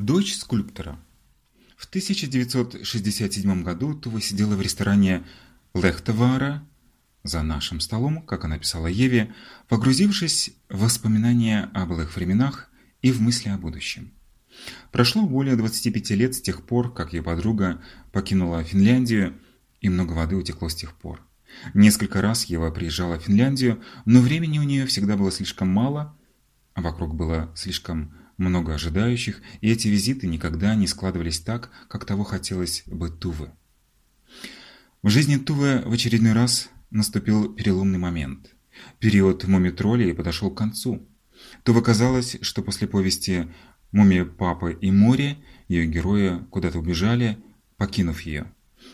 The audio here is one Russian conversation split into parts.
Дочь скульптора. В 1967 году Тува сидела в ресторане Лехтовара за нашим столом, как она писала Еве, погрузившись в воспоминания о былых временах и в мысли о будущем. Прошло более 25 лет с тех пор, как ее подруга покинула Финляндию, и много воды утекло с тех пор. Несколько раз Ева приезжала в Финляндию, но времени у нее всегда было слишком мало, а вокруг было слишком много ожидающих, и эти визиты никогда не складывались так, как того хотелось бы Тувы. В жизни Тувы в очередной раз наступил переломный момент. Период мумитролей подошел к концу. Тува казалось, что после повести «Мумия Папы и море» ее герои куда-то убежали, покинув ее.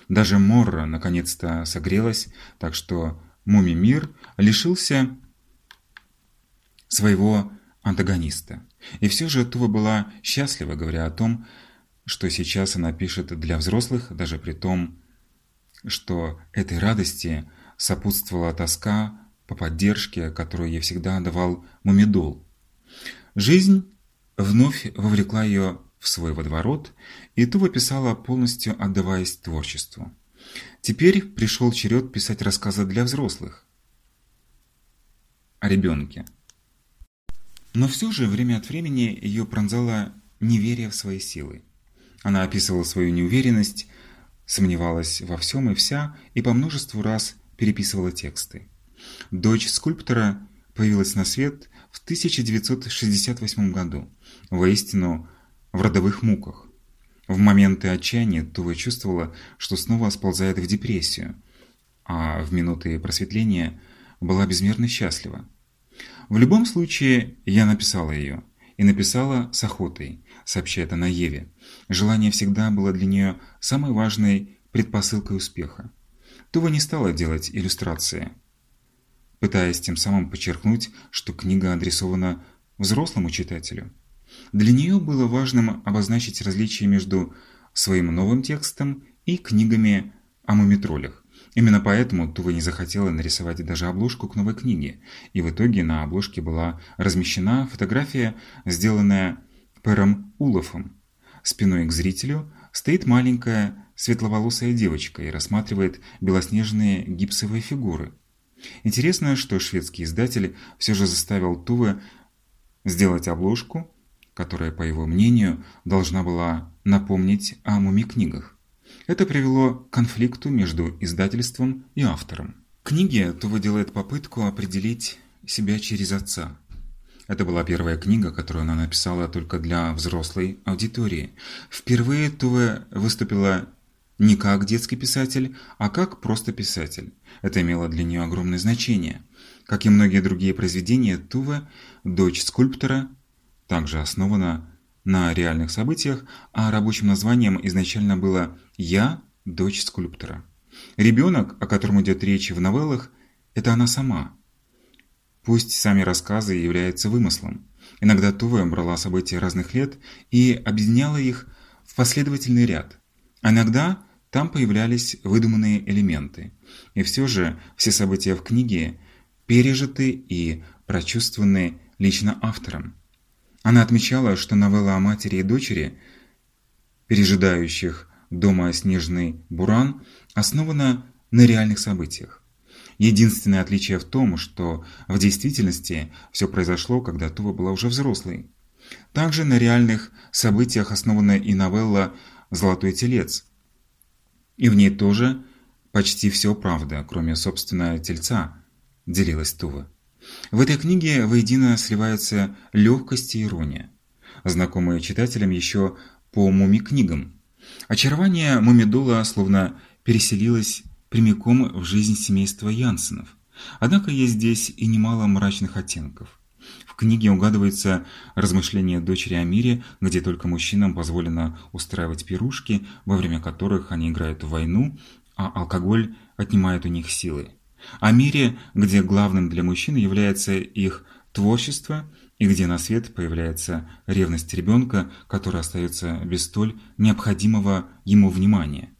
Даже Морра наконец-то согрелась, так что Муми-мир лишился своего антагониста. И все же Тува была счастлива, говоря о том, что сейчас она пишет для взрослых, даже при том, что этой радости сопутствовала тоска по поддержке, которую ей всегда давал Мумидол. Жизнь вновь вовлекла ее в свой водоворот, и Тува писала, полностью отдаваясь творчеству. Теперь пришел черед писать рассказы для взрослых. О ребенке. Но все же время от времени ее пронзало неверие в свои силы. Она описывала свою неуверенность, сомневалась во всем и вся и по множеству раз переписывала тексты. Дочь скульптора появилась на свет в 1968 году, воистину в родовых муках. В моменты отчаяния Тува чувствовала, что снова сползает в депрессию, а в минуты просветления была безмерно счастлива. В любом случае, я написала ее. И написала с охотой, сообщает она Еве. Желание всегда было для нее самой важной предпосылкой успеха. Тува не стала делать иллюстрации, пытаясь тем самым подчеркнуть, что книга адресована взрослому читателю. Для нее было важным обозначить различие между своим новым текстом и книгами о мумитролях. Именно поэтому Тува не захотела нарисовать даже обложку к новой книге, и в итоге на обложке была размещена фотография, сделанная Пером Улофом. Спиной к зрителю стоит маленькая светловолосая девочка и рассматривает белоснежные гипсовые фигуры. Интересно, что шведский издатель все же заставил Туве сделать обложку, которая, по его мнению, должна была напомнить о муми-книгах. Это привело к конфликту между издательством и автором. В книге Това делает попытку определить себя через отца. Это была первая книга, которую она написала только для взрослой аудитории. Впервые Туве выступила не как детский писатель, а как просто писатель. Это имело для нее огромное значение. Как и многие другие произведения, Туве, дочь скульптора, также основана на реальных событиях, а рабочим названием изначально было «Я – дочь скульптора». Ребенок, о котором идет речь в новеллах, это она сама. Пусть сами рассказы являются вымыслом. Иногда Туве брала события разных лет и объединяла их в последовательный ряд. А иногда там появлялись выдуманные элементы. И все же все события в книге пережиты и прочувствованы лично автором. Она отмечала, что новелла о матери и дочери, пережидающих дома снежный буран, основана на реальных событиях. Единственное отличие в том, что в действительности все произошло, когда Тува была уже взрослой. Также на реальных событиях основана и новелла «Золотой телец». И в ней тоже почти все правда, кроме, собственно, тельца, делилась Тува. В этой книге воедино сливаются легкость и ирония, знакомые читателям еще по муми-книгам. Очарование мумидола словно переселилось прямиком в жизнь семейства Янсенов. Однако есть здесь и немало мрачных оттенков. В книге угадывается размышление дочери о мире, где только мужчинам позволено устраивать пирушки, во время которых они играют в войну, а алкоголь отнимает у них силы о мире, где главным для мужчин является их творчество и где на свет появляется ревность ребенка, который остается без столь необходимого ему внимания.